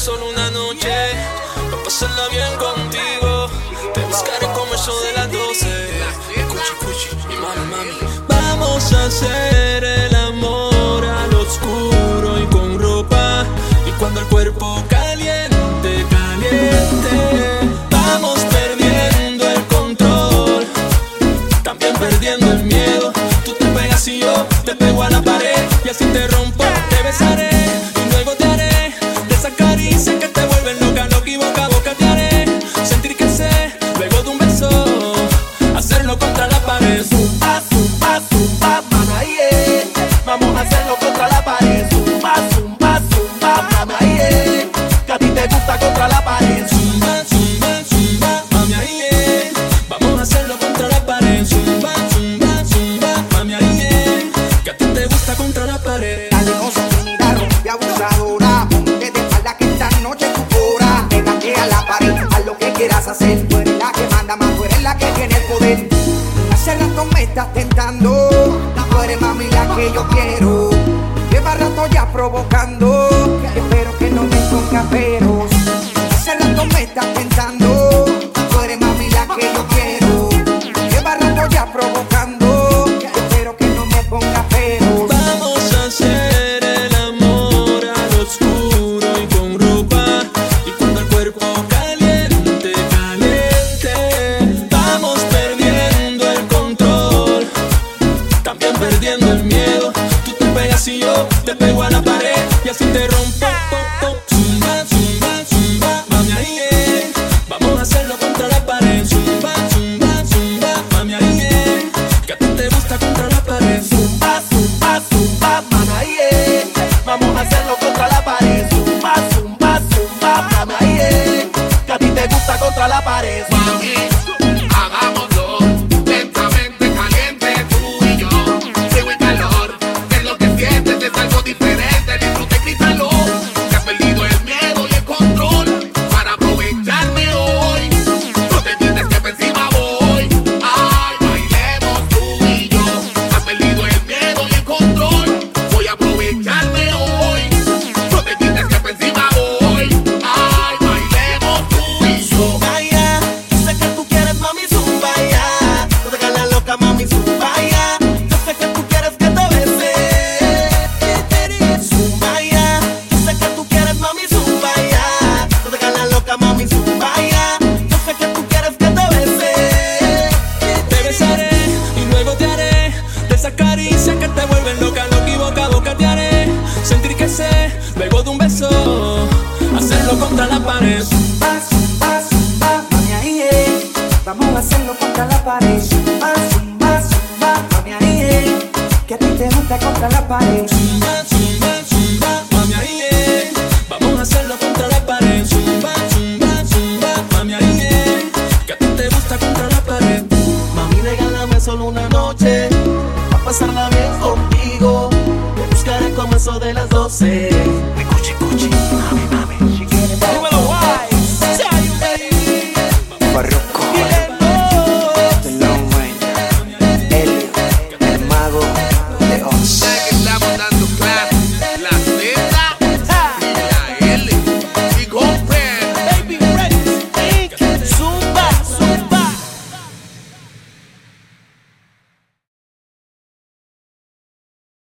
solo una noche. Pa' pasarla bien contigo. Te buscaré como eso de las 12 Cuchi, cuchi, y mami, mami. Vamos a hacer abusadora. Ponte de espalda que esta noche es tu hora. Pégate a la pared, a lo que quieras hacer. Tú eres la que manda más, tú eres la que tiene el poder. Hace rato me estás tentando. Tú eres mami la que yo quiero. Lleva rato ya provocando. caricias que te vuelven loca, lo equivocado que te haré. Sentir que sé, luego de un beso, hacerlo contra la pared. Zumba, zumba, zumba, mami, ahí, eh. Vamos a hacerlo contra la pared. Zumba, zumba, zumba, mami, ahí, eh. Que a ti te gusta contra la pared. Zumba, contigo. Buscaré como eso de las doce.